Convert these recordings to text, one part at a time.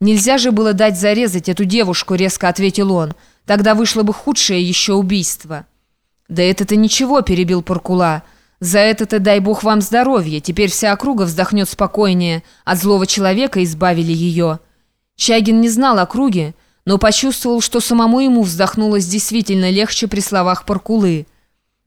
«Нельзя же было дать зарезать эту девушку», — резко ответил он. «Тогда вышло бы худшее еще убийство». «Да это-то ничего», — перебил Паркула. «За это-то дай бог вам здоровья. Теперь вся округа вздохнет спокойнее. От злого человека избавили ее». Чагин не знал округи, но почувствовал, что самому ему вздохнулось действительно легче при словах Паркулы.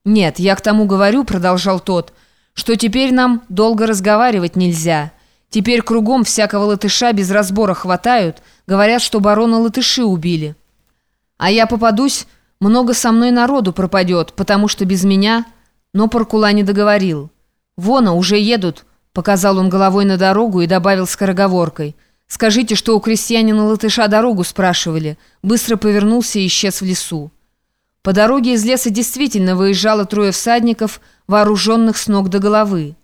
«Нет, я к тому говорю», — продолжал тот, — «что теперь нам долго разговаривать нельзя». Теперь кругом всякого латыша без разбора хватают, говорят, что барона латыши убили. А я попадусь, много со мной народу пропадет, потому что без меня...» Но Паркула не договорил. «Вона, уже едут», — показал он головой на дорогу и добавил скороговоркой. «Скажите, что у крестьянина латыша дорогу спрашивали». Быстро повернулся и исчез в лесу. По дороге из леса действительно выезжало трое всадников, вооруженных с ног до головы.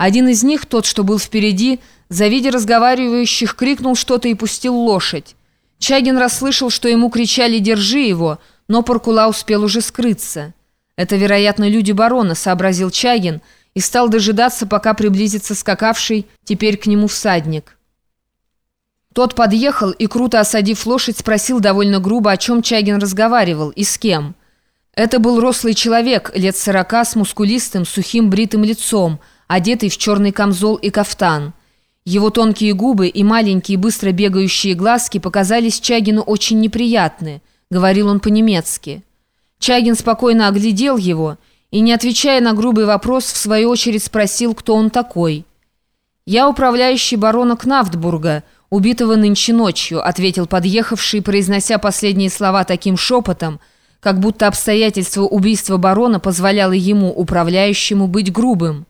Один из них, тот, что был впереди, завидя разговаривающих, крикнул что-то и пустил лошадь. Чагин расслышал, что ему кричали «Держи его!», но Паркула успел уже скрыться. «Это, вероятно, люди барона», — сообразил Чагин, и стал дожидаться, пока приблизится скакавший теперь к нему всадник. Тот подъехал и, круто осадив лошадь, спросил довольно грубо, о чем Чагин разговаривал и с кем. Это был рослый человек, лет сорока, с мускулистым, сухим бритым лицом, одетый в черный камзол и кафтан. Его тонкие губы и маленькие быстро бегающие глазки показались Чагину очень неприятны, говорил он по-немецки. Чагин спокойно оглядел его и, не отвечая на грубый вопрос, в свою очередь спросил, кто он такой. «Я управляющий барона Кнафтбурга, убитого нынче ночью», ответил подъехавший, произнося последние слова таким шепотом, как будто обстоятельства убийства барона позволяло ему, управляющему, быть грубым.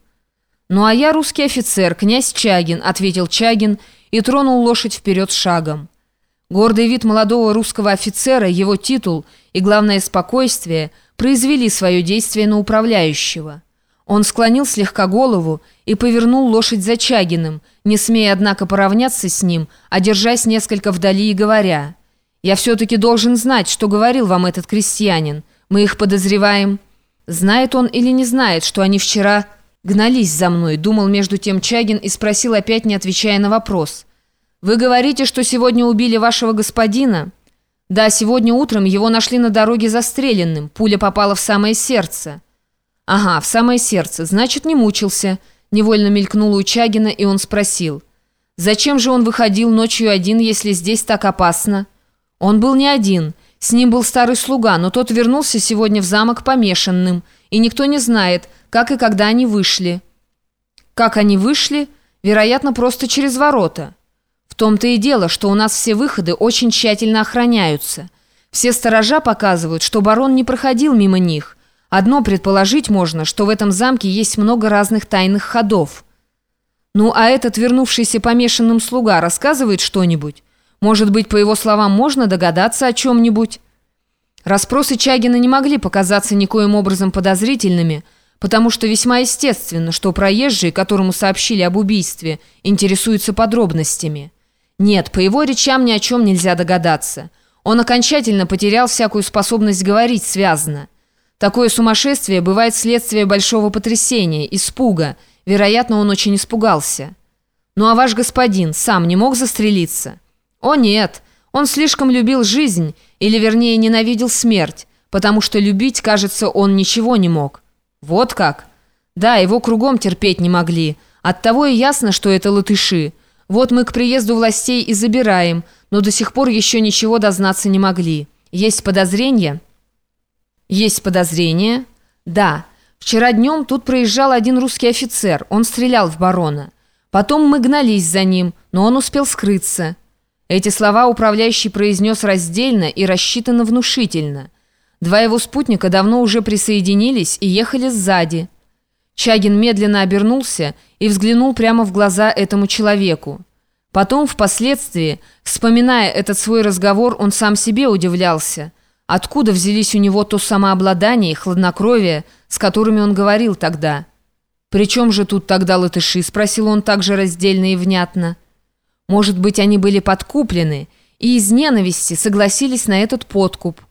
«Ну а я русский офицер, князь Чагин», — ответил Чагин и тронул лошадь вперед шагом. Гордый вид молодого русского офицера, его титул и, главное, спокойствие произвели свое действие на управляющего. Он склонил слегка голову и повернул лошадь за Чагиным, не смея, однако, поравняться с ним, а держась несколько вдали и говоря, «Я все-таки должен знать, что говорил вам этот крестьянин. Мы их подозреваем. Знает он или не знает, что они вчера...» «Гнались за мной», — думал между тем Чагин и спросил, опять не отвечая на вопрос. «Вы говорите, что сегодня убили вашего господина?» «Да, сегодня утром его нашли на дороге застреленным. Пуля попала в самое сердце». «Ага, в самое сердце. Значит, не мучился». Невольно мелькнуло у Чагина, и он спросил. «Зачем же он выходил ночью один, если здесь так опасно?» «Он был не один. С ним был старый слуга, но тот вернулся сегодня в замок помешанным, и никто не знает, как и когда они вышли. Как они вышли? Вероятно, просто через ворота. В том-то и дело, что у нас все выходы очень тщательно охраняются. Все сторожа показывают, что барон не проходил мимо них. Одно предположить можно, что в этом замке есть много разных тайных ходов. Ну, а этот вернувшийся помешанным слуга рассказывает что-нибудь? Может быть, по его словам, можно догадаться о чем-нибудь? Распросы Чагина не могли показаться никоим образом подозрительными – потому что весьма естественно, что проезжий, которому сообщили об убийстве, интересуется подробностями. Нет, по его речам ни о чем нельзя догадаться. Он окончательно потерял всякую способность говорить связно. Такое сумасшествие бывает следствие большого потрясения, испуга. Вероятно, он очень испугался. Ну а ваш господин сам не мог застрелиться? О нет, он слишком любил жизнь, или вернее ненавидел смерть, потому что любить, кажется, он ничего не мог. «Вот как?» «Да, его кругом терпеть не могли. Оттого и ясно, что это латыши. Вот мы к приезду властей и забираем, но до сих пор еще ничего дознаться не могли. Есть подозрения?» «Есть подозрения?» «Да. Вчера днем тут проезжал один русский офицер. Он стрелял в барона. Потом мы гнались за ним, но он успел скрыться». Эти слова управляющий произнес раздельно и рассчитанно внушительно – Два его спутника давно уже присоединились и ехали сзади. Чагин медленно обернулся и взглянул прямо в глаза этому человеку. Потом, впоследствии, вспоминая этот свой разговор, он сам себе удивлялся. Откуда взялись у него то самообладание и хладнокровие, с которыми он говорил тогда? «При чем же тут тогда латыши?» – спросил он также раздельно и внятно. «Может быть, они были подкуплены и из ненависти согласились на этот подкуп».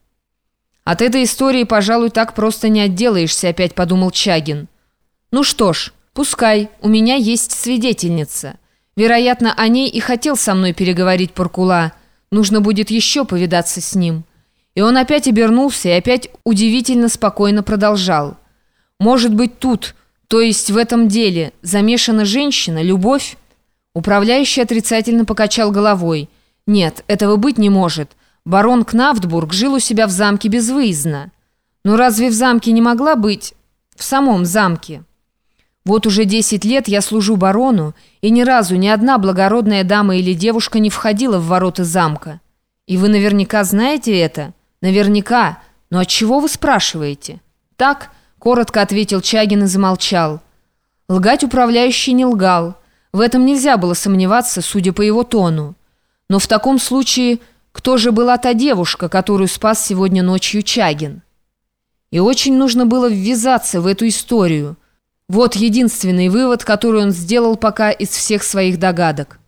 «От этой истории, пожалуй, так просто не отделаешься», — опять подумал Чагин. «Ну что ж, пускай, у меня есть свидетельница. Вероятно, о ней и хотел со мной переговорить Паркула. Нужно будет еще повидаться с ним». И он опять обернулся и опять удивительно спокойно продолжал. «Может быть, тут, то есть в этом деле, замешана женщина, любовь?» Управляющий отрицательно покачал головой. «Нет, этого быть не может. Барон Кнафтбург жил у себя в замке безвыездно. Но разве в замке не могла быть? В самом замке?» Вот уже десять лет я служу барону, и ни разу ни одна благородная дама или девушка не входила в ворота замка. И вы наверняка знаете это? Наверняка. Но от чего вы спрашиваете? Так, коротко ответил Чагин и замолчал. Лгать управляющий не лгал. В этом нельзя было сомневаться, судя по его тону. Но в таком случае, кто же была та девушка, которую спас сегодня ночью Чагин? И очень нужно было ввязаться в эту историю – вот единственный вывод, который он сделал пока из всех своих догадок.